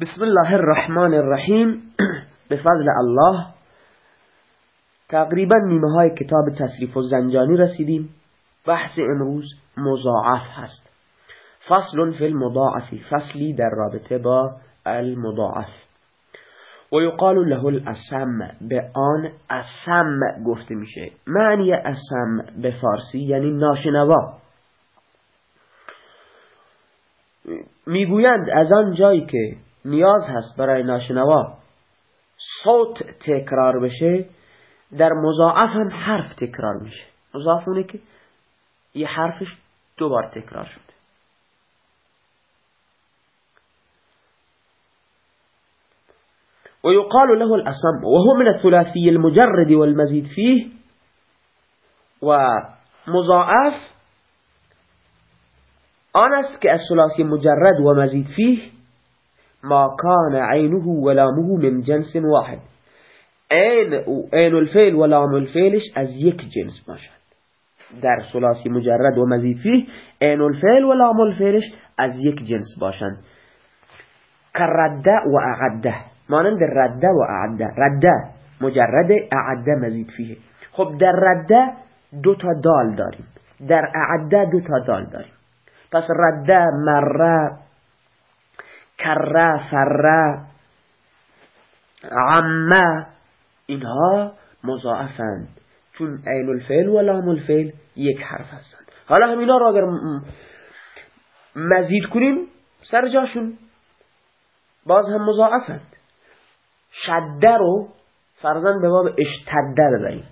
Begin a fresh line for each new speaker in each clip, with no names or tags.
بسم الله الرحمن الرحیم به فضل الله تقریبا نیمه های کتاب تصریف و زنجانی رسیدیم بحث امروز مضاعف هست فصل فی المضاعفی فصلی در رابطه با المضاعف و یقال له الاسم به آن اسم گفته میشه معنی اسم به فارسی یعنی ناشنوا می‌گویند از آن جایی که نیاز هست برای ناشنوا. صوت تکرار بشه در مضاعف هم حرف تکرار میشه. مضاعف اونه که یه حرفش دو بار تکرار شده ويقال له الأصم وهو من الثلاثي المجرد والمزيد فيه. ومضاعف آن است که از ثلاثی مجرد و مزید ما كان عينه ولامه من جنس واحد. عین عین الفعل و لام الفعلش از یک جنس باشد. در ثلاثی مجرد و مزید فيه عین الفعل و لام الفعلش از یک جنس باشند. کرده و اعده مانند رده و رده مجرد اعده مزید فيه خب در رده دو تا دال داریم. در اعده دو تا دال داریم. پس رده مره کره فره عمه اینها مضاعفند. چون عین الفعل و لام الفعل یک حرف هستند. حالا همینا رو اگر مزید کنیم سر جاشون باز هم مضاعفند. شده رو فرزن به باب اشتده ببریم.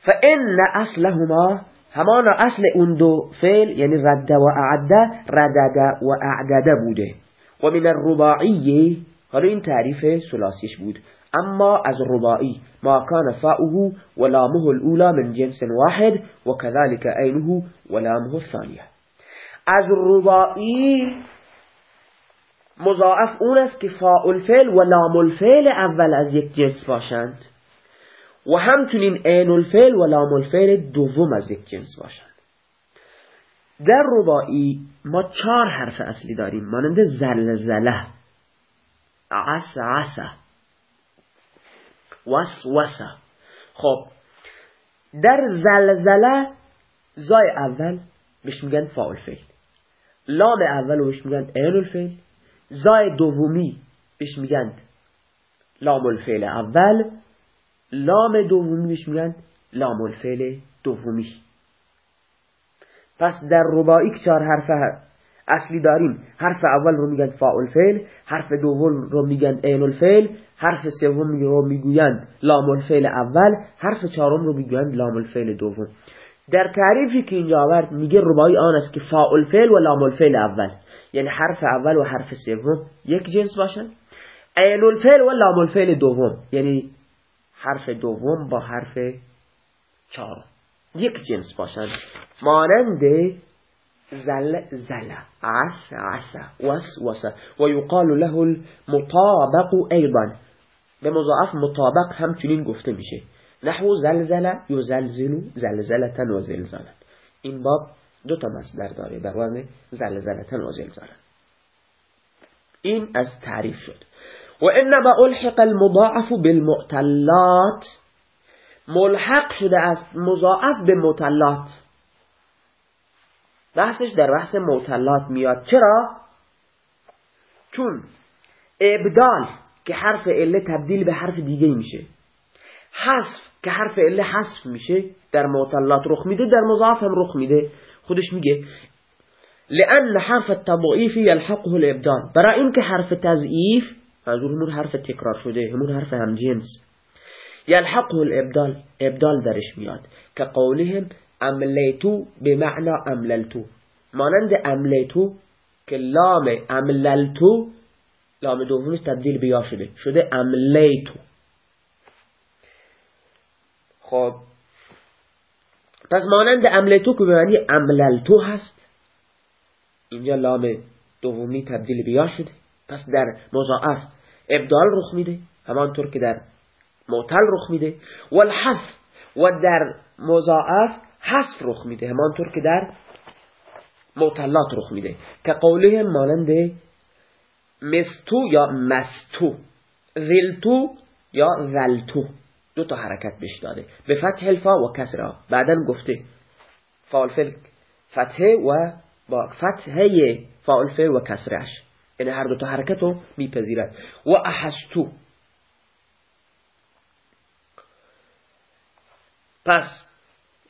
فان اصلهما همان اصل اون دو فعل یعنی رد و اعده ردد و اعدده بوده. و من الرباعی حالا این تعریف سلاسیش بود. اما از رباعی ما كان فاؤه ولامه الاولى من جنس واحد وكذلك عينه ولامه الثانية از رباعی مضاعف اون است که فاء الفعل و لام الفعل اول از یک جنس باشند. و همچنین عین الفعل و لام الفعل دوم از یک جنس باشند در رباعی ما چهار حرف اصلی داریم مانند زلزله عس عس وس وس. خب در زلزله زای اول بهش میگن فاعل فعل لام اول بهش میگن عین الفعل زای دومی بهش میگن لام الفعل اول لام دومی بهش میگن لام الفعل دومی پس در رباعی که چهار حرف اصلی داریم حرف اول رو میگن فاعل فعل حرف دوم رو میگن عین الفعل حرف سوم رو می‌گویند لام الفعل اول حرف چهارم رو می‌گویند لام الفعل دوم. در تعریفی که اینجا آورد میگه رباعی آن است که فاعل فعل و لام الفعل اول. یعنی حرف اول و حرف سوم یک جنس باشن. عین الفعل و لام الفعل دوم. یعنی حرف دوم با حرف چهارم. یک جنس باشند مانند زل زل عس عس وس وس. و یقال له المطابق ایضا. به مضاعف مطابق همچنین گفته میشه. نحو زلزل یزلزل زلزلتا و زلزالا این باب دو تا مصدر داره. بر وزن زلزلتا و زلزالا این از تعریف شد. و انما الحق المضاعف بالمعتلات ملحق شده است مضاعف به مطلات بحثش در بحث معتلات میاد. چرا؟ چون ابدال که حرف عله تبدیل به حرف دیگه میشه. حذف که حرف عله حذف میشه در معتلات رخ میده در مضاعف هم رخ میده. خودش میگه لأن حرف التضعیف یلحقه الابدال. برای اینکه حرف تضعیف منظور همون حرف تکرار شده همون حرف همجنس یلحقه الابدال ابدال درش میاد که قولهم املیتو به معنا امللتو. مانند املیتو که لام امللتو لام دومش تبدیل بیا شده. شده املیتو. خب. پس مانند املیتو که به معنی امللتو هست اینجا لام دومی تبدیل بیا شده. پس در مضاعف ابدال رخ میده همانطور که در معتل رخ میده و الحذف و در مضاعف حذف رخ میده همانطور که در معتلات رخ میده. که قوله مانند مستو یا مستو ذلتو یا ذلتو دو تا حرکت بهش داده. به فتح الفا و کسرا. بعدا گفته فاعل فعل فتحه و با فتحه فاعل و کسرش یعنی هر دو تا حرکت رو میپذیرد. و احستو. پس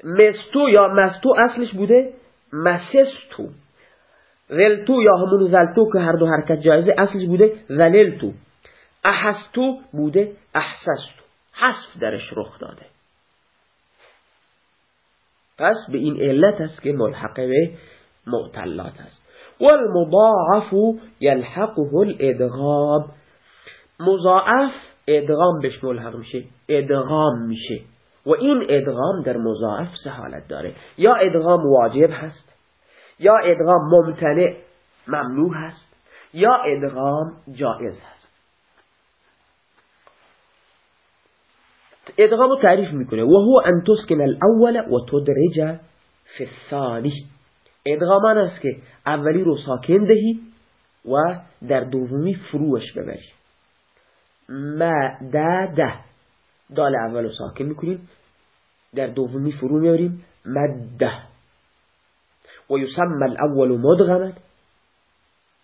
مستو یا مستو اصلش بوده مسستو ولتو یا همون زلتو که هر دو حرکت جایزه اصلش بوده ذللتو احستو بوده احسستو. حذف درش رخ داده. پس به این علت است که ملحقه به معتلات است. والمضاعف یلحقه الادغام مضاعف ادغام بهش ملحق میشه. ادغام میشه. و این ادغام در مضاعف سه حالت داره. یا ادغام واجب هست یا ادغام ممتنع ممنوع هست یا ادغام جائز هست. ادغام رو تعریف می‌کنه. و هو ان تسکن الاول و تدرج فی الثانی ادغام است که اولی رو ساکن دهی و در دومی فروش ببری. مدده دال اول رو ساکن می‌کنیم. در دومی فرو میاریم مده و یسمى الاول مدغما.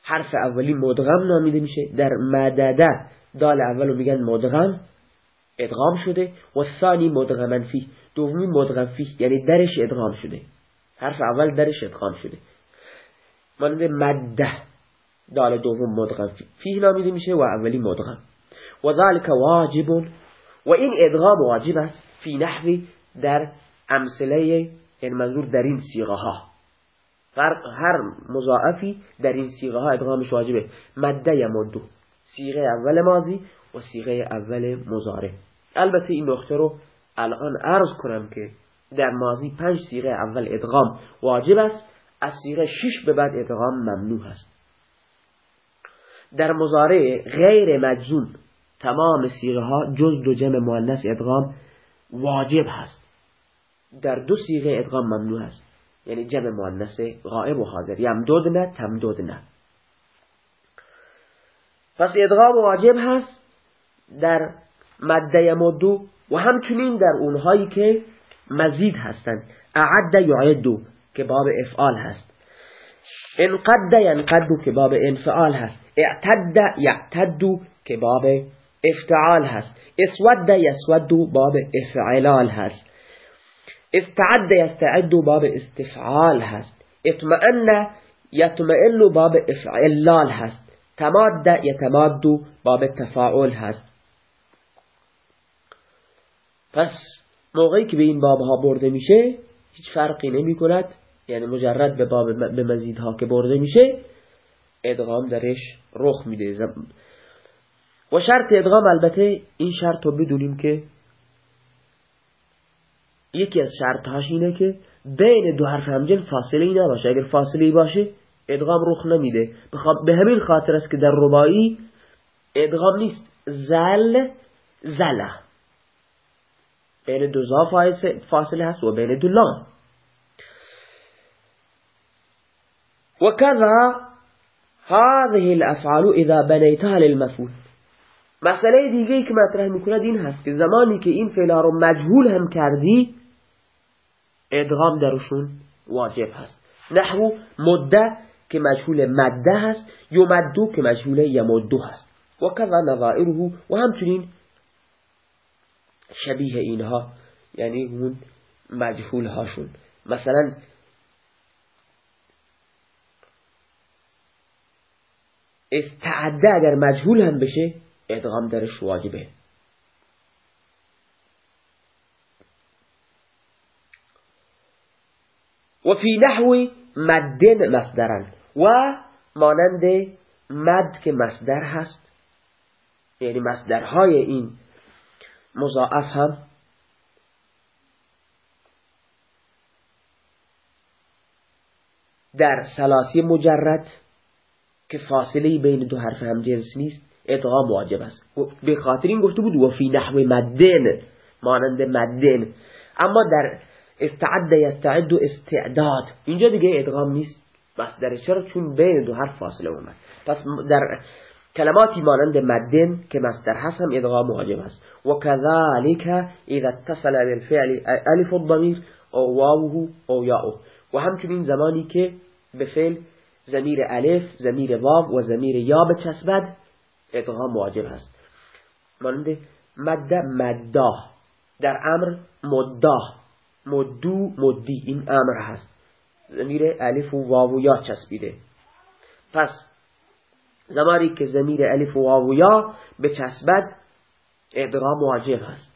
حرف اولی مدغم نامیده میشه. در مدده دال اول رو میگن مدغم. ادغام شده. و ثانی مدغمن فی دومی مدغم فی یعنی درش ادغام شده. حرف اول درش ادغام شده. مانند مده دال دوم مدغم. فی فی نامیده میشه و اولی مدغم. و ذلك واجب. و این ادغام واجب است. فی نحوی در امثله یعنی منظور در این سیغه ها هر مضاعفی در این سیغه ها ادغامش واجبه. مده یمدو. سیغه اول مازی و سیغه اول مزاره البته این نقطه رو الان عرض کنم که در مازی پنج سیغه اول ادغام واجب است از سیغه شش به بعد ادغام ممنوع است. در مزاره غیر مجزوم تمام سیغه ها جز دو جمع مؤنث ادغام واجب هست. در دو سیغه ادغام ممنوع هست یعنی جمع مؤنث غائب و حاضر. یمدودن تمدودن پس ادغام واجب هست در مده یمدو و همچنین در اونهایی که مزید هستند. اعد یعدو که باب افعال هست. انقد ینقدو که باب انفعال هست. اعتد یعتدو که باب افتعال هست. اسود یسودو باب افعلال هست. استعد یستعد باب استفعال هست. اطمئن یطمئن باب افعلال هست. تماد یتماد باب تفاعل هست. پس موقعی که به این باب ها برده میشه هیچ فرقی نمی کند یعنی مجرد به باب به مزیدها که برده میشه ادغام درش رخ میده. و شرط ادغام البته این شرط رو بدونیم که یکی از شرطهاش اینه که بین دو حرف همجن فاصله ای نباشه. اگر فاصله ای باشه ادغام رخ نمیده. به همین خاطر است که در ربایی ادغام نیست. زل زله. بین دو زا فاصله هست و بین دو لام. وكذا هذه الافعال اذا بنيتها للمفعول. مسئله دیگه ای که مطرح می‌کند این هست که زمانی که این فعلا رو مجهول هم کردی ادغام درشون واجب هست. نحو مده که مجهول مده هست یمدو که مجهول یمدو هست. و کذا نظائره و همچنین شبیه اینها یعنی اون مجهول هاشون مثلا استعده اگر مجهول هم بشه ادغام درش واجبه. و فی نحو مدن مصدرن. و مانند مد که مصدر هست یعنی مصدرهای این مضاعف هم در سلاسی مجرد که فاصله بین دو حرف هم جنس نیست ادغام واجب است. به خاطر این گفته بود و فی نحو مدن مانند مدن. اما در استعد یستعد و استعداد. اینجا دیگه ادغام نیست. مصدر چرا؟ چون بین دو حرف فاصله اومد. پس در کلماتی مانند مدن که مصدر هست هم ادغام واجب است. و كذلك اذا اتصل بالفعل الف الضمیر او واوه او یاؤه و همچنین زمانی که به فعل زمیر الف زمیر واو و زمیر یا بچسبد ادغام واجب است. مانند مد مدا در امر مدا مدو مدی این امر هست. زمیر الف و واو و یا چسبیده. پس زمانی که زمیر الف و واو یا به چسبد ادغام واجب هست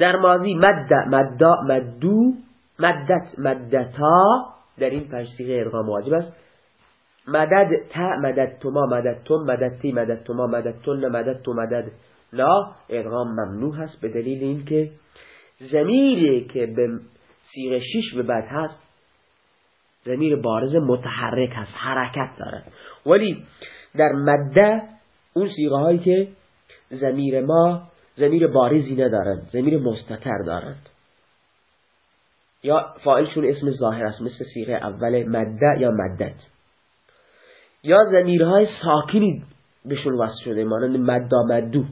در ماضی مد مدا مدو مدت مدتا در این پنج سیغه ادغام واجب است. مدد تا مدد تما مدد تم مدد تی مدد تما مدد تن مدد تو مدد لا ادغام ممنوع هست به دلیل اینکه زمیری که به سیغه شیش به بعد هست زمیر بارز متحرک هست حرکت دارد. ولی در مده اون سیغه هایی که زمیر ما زمیر بارزی ندارند زمیر مستتر دارند. یا فاعلشون اسم ظاهر است مثل سیغه اول مده یا مدت. یا زمیرهای ساکنی بهشون وصل شده مانند مدا مدو.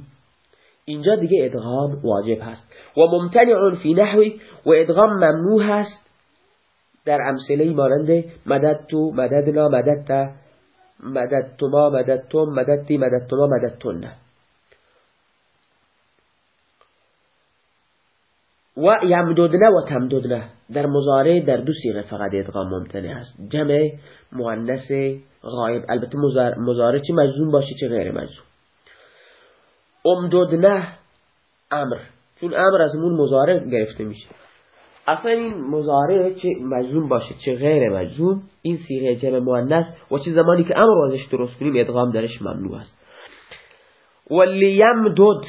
اینجا دیگه ادغام واجب هست. و ممتنع فی نحوی و ادغام ممنوع هست در امثله مانند مدد تو مددنا مددت مددتما مددتم مددتی مددتما مددتن. و یمددنه و تمددنه. در مزاره در دو سیغه فقط ادغام ممتنع است. جمع مؤنث غایب البته مزاره چه مجزوم باشه چه غیر مجزوم. امددنه امر. چون امر از مون مزاره گرفته میشه. اصلا این مزاره چه مجزوم باشه چه غیر مجزوم این سیغه جمع مؤنث و چه زمانی که امر وازش درست کنیم ادغام درش ممنوع است. و لیمدد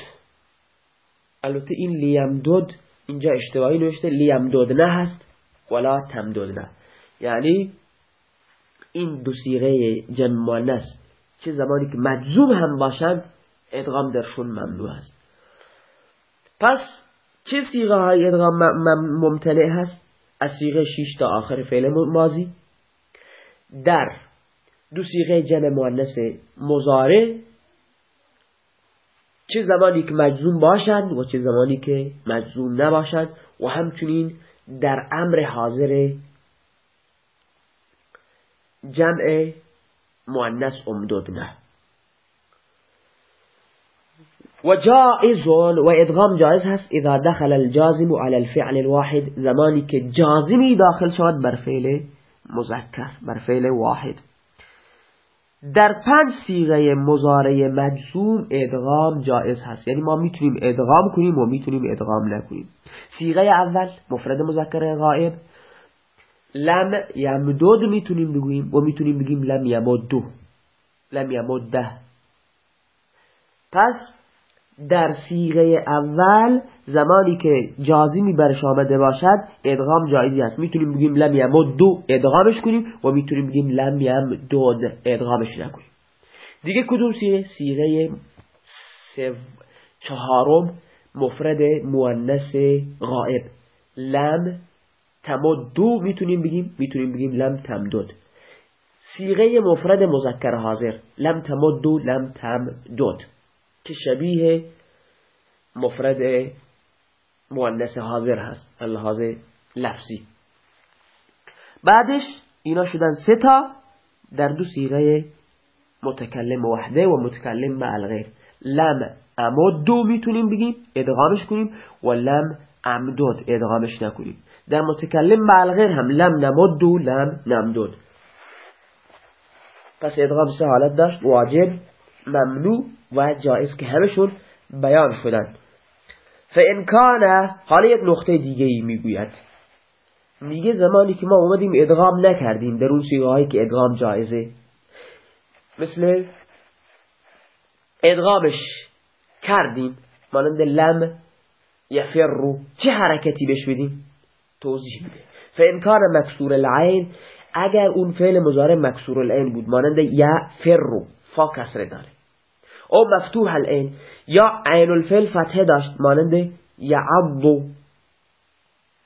البته این لیمدد اینجا اشتباهی نوشته لیمددنه هست ولا تمددنه یعنی این دو سیغه جمع مؤنث چه زمانی که مجزوم هم باشند ادغام درشون ممنوع است. پس چه سیغه های ادغام ممتنع هست؟ از سیغه 6 تا آخر فعل ماضی. در دو سیغه جمع مؤنث مضارع. چه زمانی که مجزوم باشند و چه زمانی که مجزوم نباشند و همچنین در امر حاضر جمع مؤنث امددنه و جائز و ادغام جائز هست اذا دخل الجازم على الفعل الواحد زمانی که جازمی داخل شود بر فعل مذکر بر فعل واحد. در پنج سیغه مزارع مجزوم ادغام جائز هست. یعنی ما می‌تونیم ادغام کنیم و می‌تونیم ادغام نکنیم. سیغه اول مفرد مذکر غائب. لم یمدود می‌تونیم بگوییم و می‌تونیم بگیم لم یمدو. لم یمده پس در سیغه اول زمانی که جازمی برش آمده باشد ادغام جایزی هست می‌تونیم بگیم لم یمدو ادغامش کنیم و می‌تونیم بگیم لم یمدود ادغامش نکنیم. دیگه کدوم سیغه؟ سیغه چهارم مفرد مؤنث غائب. لم تمدو می‌تونیم بگیم می‌تونیم بگیم لم تمدد. سیغه مفرد مذکر حاضر. لم تمدو لم تمدد. که شبیه مفرد مؤنث حاضر هست اللحاظ لفظی. بعدش اینا شدن سه تا در دو سیغه متکلم وحده و متکلم مع الغیر. لم امدو می‌تونیم بگیم ادغامش کنیم و لم امدود ادغامش نکنیم. در متکلم مع الغیر هم لم نمدو لم نمدود پس ادغام سه حالت داشت واجب ممنوع و جایز که همشون بیان شدن. فان کان حالا یک نقطه دیگه ای می‌گوید. میگه زمانی که ما اومدیم ادغام نکردیم در اون هایی که ادغام جایزه. مثل ادغامش کردیم مانند لم یفرو چه حرکتی بش بدیم؟ توضیح میده. فان کان مکسور العین اگر اون فعل مضارع مکسور العین بود مانند یفرو فا کسره داره. او مفتوح العین. یا عین الفعل فتحه داشت مانند یعضو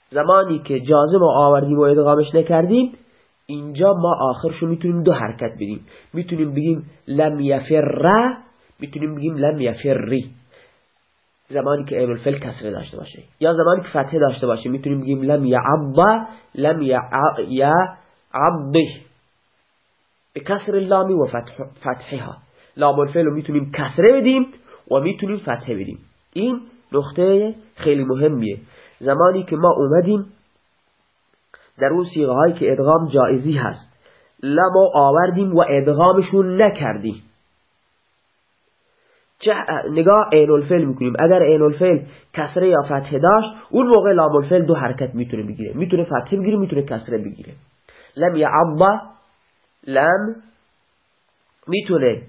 زمانی که جازم رو آوردیم و ادغامش نکردیم اینجا ما آخرشو می‌تونیم دو حرکت بدیم می‌تونیم بگیم لم یفر می‌تونیم بگیم لم یفری زمانی که عین الفعل کسره داشته باشه. یا زمانی که فتحه داشته باشه می‌تونیم بگیم لم یعب لم یعبه به کسر لامی و فتحها. لام الفعل رو می‌تونیم کسره بدیم و می‌تونیم فتحه بدیم. این نقطه خیلی مهمیه. زمانی که ما اومدیم در اون سیغه هایی که ادغام جایزی هست لما آوردیم و ادغامشون نکردیم. چه نگاه عین الفعل می‌کنیم. اگر عین الفعل کسره یا فتحه داشت اون موقع لام الفعل دو حرکت می‌تونه بگیره. می‌تونه فتحه بگیره می‌تونه کسره بگیره. لم یعض لم میتونه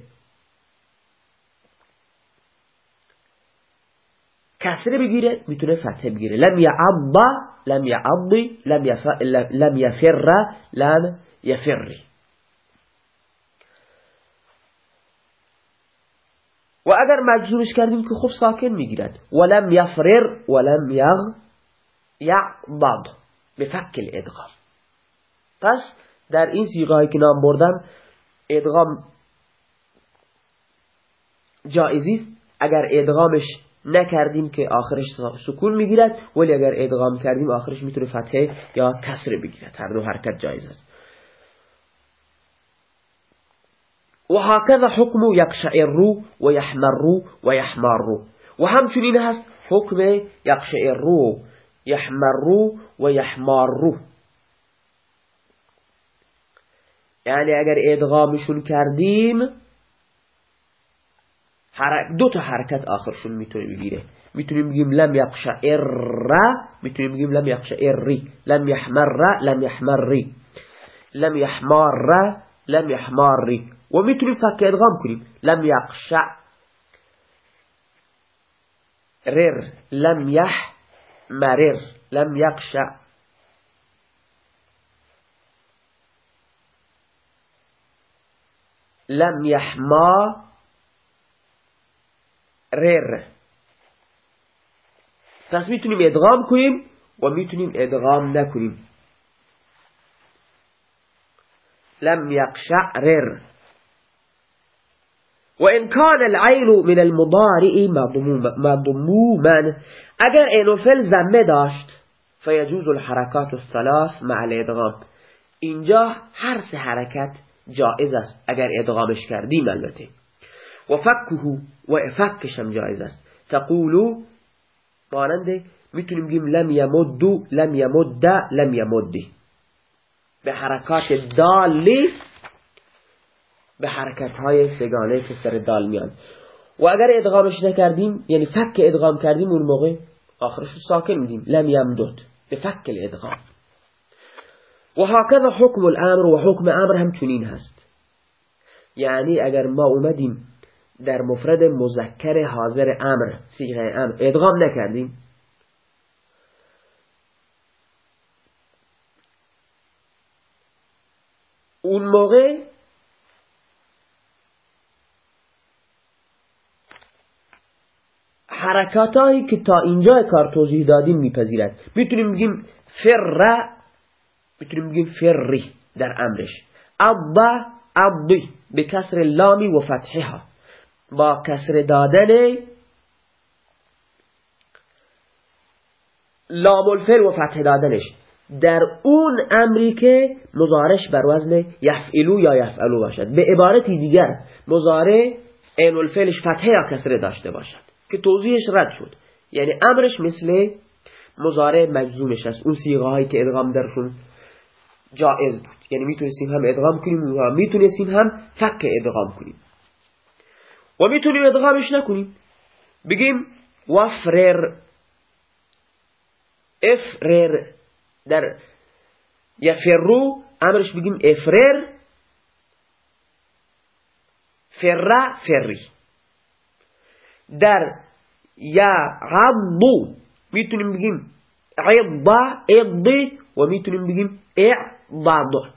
کسره بگیره میتونه فتحه بگیره. لم یعض لم یعض لم یفر لم یفر لم یفری و اگر مجزومش کردیم که خب ساکن میگیرد. ولم یفرر ولم یغ یعضد به فک الادغام. پس در این سیغایی که نام بردم ادغام جایزی اگر ادغامش نکردیم که آخرش سکون می‌گیرد ولی اگر ادغام کردیم آخرش می‌تونه فتحه یا کسر بگیرد. هر دو حرکت جایز است. وهكذا حكم يقشعر ويحمر ويحمر و همچنین هست حکم یقشعر یحمر و یحمار یعنی اگر ادغامشون کردیم دو تا حرکت آخرشون می‌تونه بگیره. می‌تونیم بگیم لم یقشعر می‌تونیم بگیم لم یقشعری لم یحمر لم یحمری لم یحمار لم یحماری و می‌تونیم فک ادغام کنیم. لم یقشع رر لم یح مرر لم یقشع لم یحما رر پس میتونیم إدغام کنیم و میتونیم ادغام نکنیم لم يقشعرر وإن كان العين من المضارع مضموما اگر اینو فل زمه داشت فيجوز الحركات الثلاث مع الإدغام. اینجا هر سه حرکت جائز است. اگر ادغامش کردیم البته. و فکه و فکش هم جائز است. تقولو ماننده می‌تونیم بگیم لم یمدو لم یمد لم یمدی به حرکات دالی به حرکت های سگانه که سر دال میان. و اگر ادغامش نکردیم یعنی فک ادغام کردیم اون موقع آخرش ساکن میدیم. لم یمدد. به فک الادغام و هکذا حکم الامر و حکم امر هم چنین هست. یعنی اگر ما اومدیم در مفرد مذکر حاضر امر سیغه امر ادغام نکردیم اون موقع حرکاتایی که تا اینجا کار توضیح دادیم میپذیرد. می‌تونیم بگیم فر می‌تونیم بگیم فری در امرش. عضا عضی به کسر لامی و فتحها. با کسر دادن لام الفعل و فتح دادنش. در اون امری که مزارش بر وزن یفعلو یا یفعلو باشد. به عبارتی دیگر مزاره این الفعلش فتحه یا کسره داشته باشد. که توضیحش رد شد. یعنی امرش مثل مزاره مجزومش است. اون سیغه هایی که ادغام درشون جائز بود. یعنی می‌تونستیم هم ادغام کنیم و می‌تونستیم هم فک ادغام کنیم. و می‌تونیم ادغامش نکنیم. بگیم وفرر افرر در یفرو امرش بگیم افرر فر فری در یا عضو می‌تونیم بگیم عضا عضی و می‌تونیم بگیم اعضاد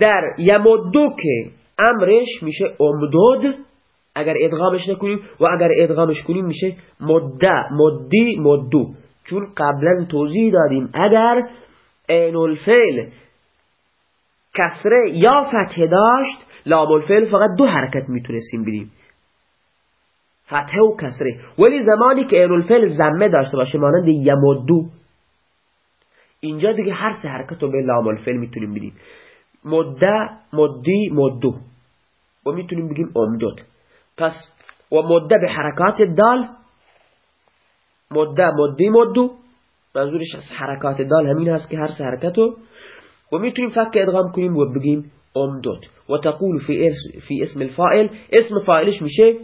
در یمدو که امرش میشه امدود اگر ادغامش نکنیم و اگر ادغامش کنیم میشه مده مدی مدو. چون قبلا توضیح دادیم اگر عین الفعل کسره یا فتحه داشت لام الفعل فقط دو حرکت می‌تونستیم بدیم فتحه و کسره. ولی زمانی که عین الفعل زمه داشته باشه مانند یمدو. اینجا دیگه هر سه حرکت رو به لام الفعل می‌تونیم بدیم مده مدی مدو. و می‌تونیم بگیم امدد. پس و مده به حرکات دال مده مدی مدو. منظورش از حرکات دال همین هست که هر سه حرکتو و می‌تونیم فک ادغام کنیم و بگیم امدد. و تقول فی اسم, الفائل اسم فاعلش میشه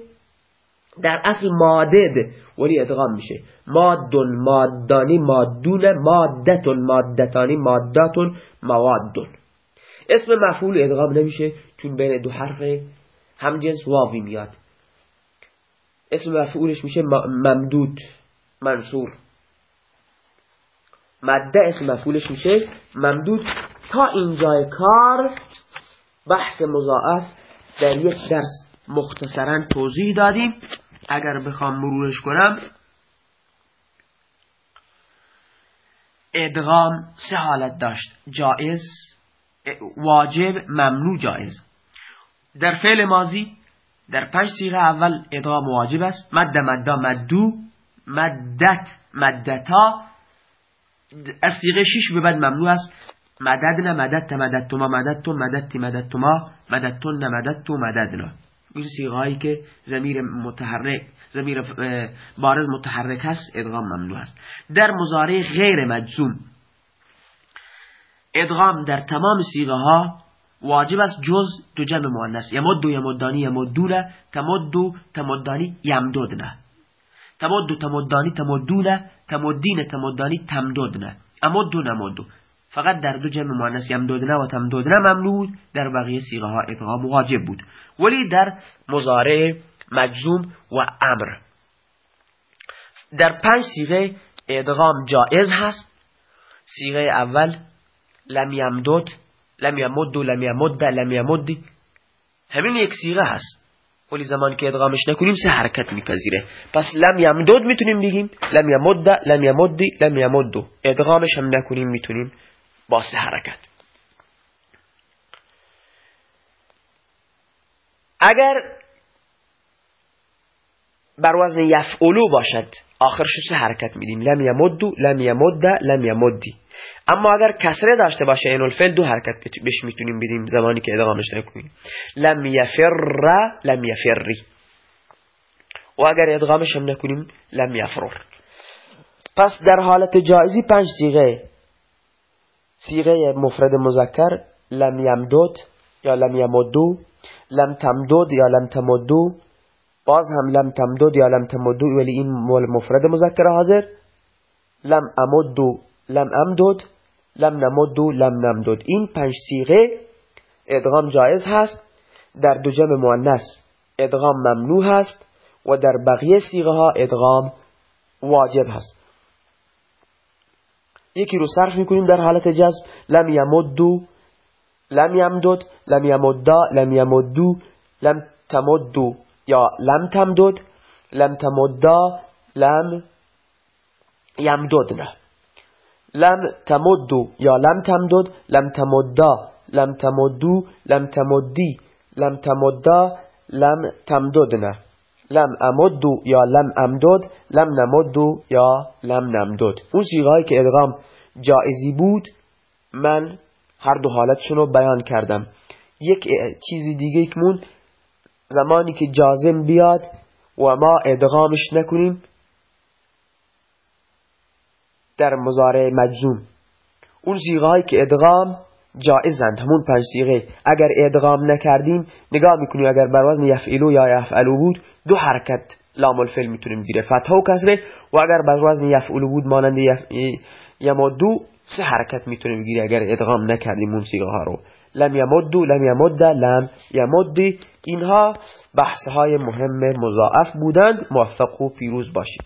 در اصل مادد ولی ادغام میشه. مادون مادانی مادون مادتون مادتانی ماداتون موادون. اسم مفعول ادغام نمیشه. چون بین دو حرف همجنس واوی میاد. اسم مفعولش میشه ممدود منصور. مده اسم مفعولش میشه ممدود. تا اینجای کار بحث مضاعف در یک درس مختصرا توضیح دادیم. اگر بخوام مرورش کنم ادغام سه حالت داشت. جائز واجب ممنوع جائز در فعل ماضی در پنج سیغه اول ادغام واجب است. مد مدا مدو مدت مدتا. از سیغه شیش به بعد ممنوع است. مددنا مددت مددتما مددتم مددتی مددتما مددتن مددتو مددنا. این سیغه هایی که زمیر متحرک زمیر بارز متحرک هست ادغام ممنوع است در مزارع غیر مجزوم ادغام در تمام سیغه ها واجب است جز دو جمع مؤنث. یمد یمدانی یمدون تمد تمدانی یمددن. تمد تمدانی تمدون. تمدین تمدانی تمددن. امد نمد. فقط در دو جمع مؤنث یمددن و تمددن ممنوع در بقیه سیغه ها ادغام واجب بود. ولی در مضارع مجزوم و امر. در پنج سیغه ادغام جائز هست. سیغه اول لم یمدد لم یمد لم یمد لم یمدی همین یک سیغه هست. ولی زمان که ادغامش نکنیم سه حرکت میپذیره. پس لم یمدد می‌تونیم بگیم. لم یمد لم یمدی لم یمدو ادغامش هم نکنیم می‌تونیم با سه حرکت. اگر بر وزن یفعلو باشد آخرش سه حرکت میدیم. لم یمدو لم یمد لم یمدی اما اگر کسره داشته باشه این الفعل دو حرکت بهش می‌تونیم بدیم زمانی که ادغامش نکنیم. لم یفر لم یفری و اگر ادغامش هم نکنیم لم یفرر پس در حالت جایزی پنج سیغه سیغه مفرد مذکر لم یمدد یا لم یمدو لم تمدد یا لم تمدو. باز هم لم تمدد یا لم تمدو ولی این مفرد مذکر حاضر. لم امدو لم امدد لم نمدو لم نمدد. این پنج سیغه ادغام جایز هست. در دو جمع مؤنث ادغام ممنوع هست و در بقیه سیغه ها ادغام واجب هست. یکی رو صرف می‌کنیم در حالت جذب. لم یمدو لم یمدد لم یمدا لم یمدو لم تمدو یا لم تمدد لم تمدا لم یمددنه. لم تمدو یا لم تمدد لم تمدا لم تمدو لم تمدی لم تمدا لم تمددنه. لم امدو یا لم امدد لم نمدو یا لم نمدد. اون سیغایی که ادغام جائزی بود من هر دو حالتشون رو بیان کردم. یک چیزی دیگه کمون زمانی که جازم بیاد و ما ادغامش نکنیم در مزارع مجزوم. اون سیغه که ادغام جائزند همون پنج سیغه اگر ادغام نکردیم نگاه می‌کنیم اگر بر وزن یفعلو یا یفعلو بود دو حرکت لام الفعل می‌تونیم دیره. فتح و کسره. و اگر بر وزن یفعلو بود مانند یمدو سه حرکت می‌تونیم بگیری اگر ادغام نکردیم اون سیغه ها رو. لم یمدو لم یمد لم یمدی اینها بحث های مهم مضاعف بودند. موفق و پیروز باشید.